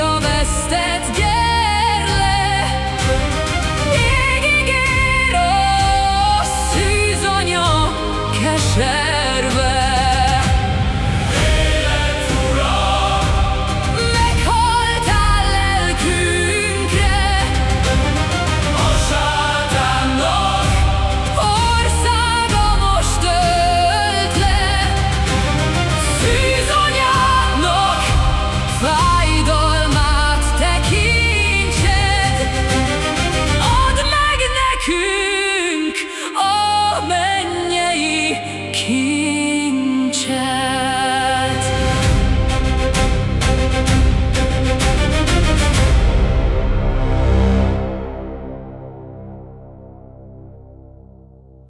a vesztett gyere le. Égig keep